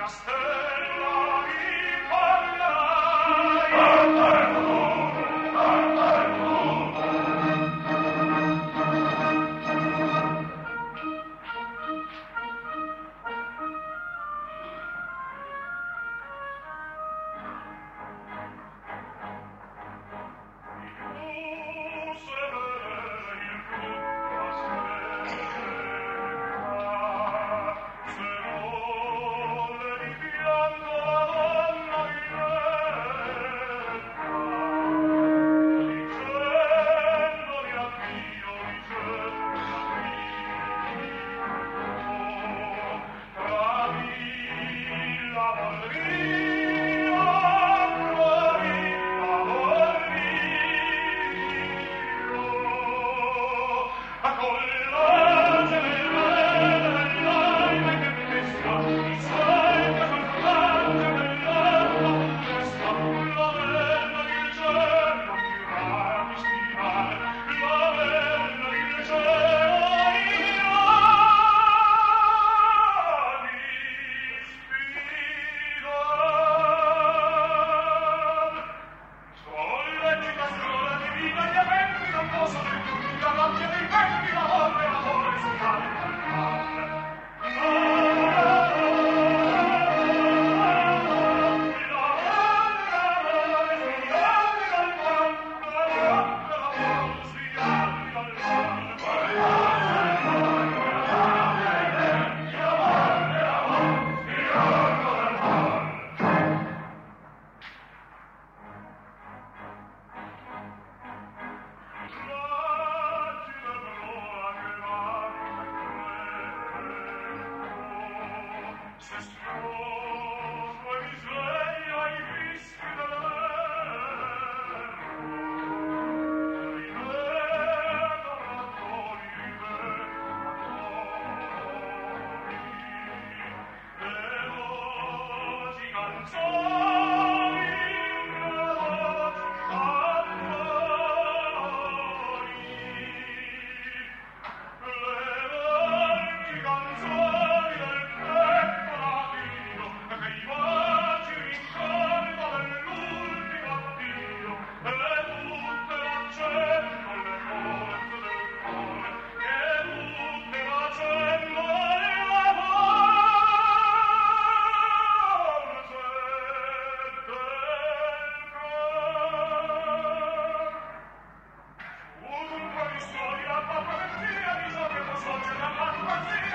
monastère. Viva gli eventi, non posso più, la rabbia dei venti, l'amore, l'amore musicale. Just roll. Yeah.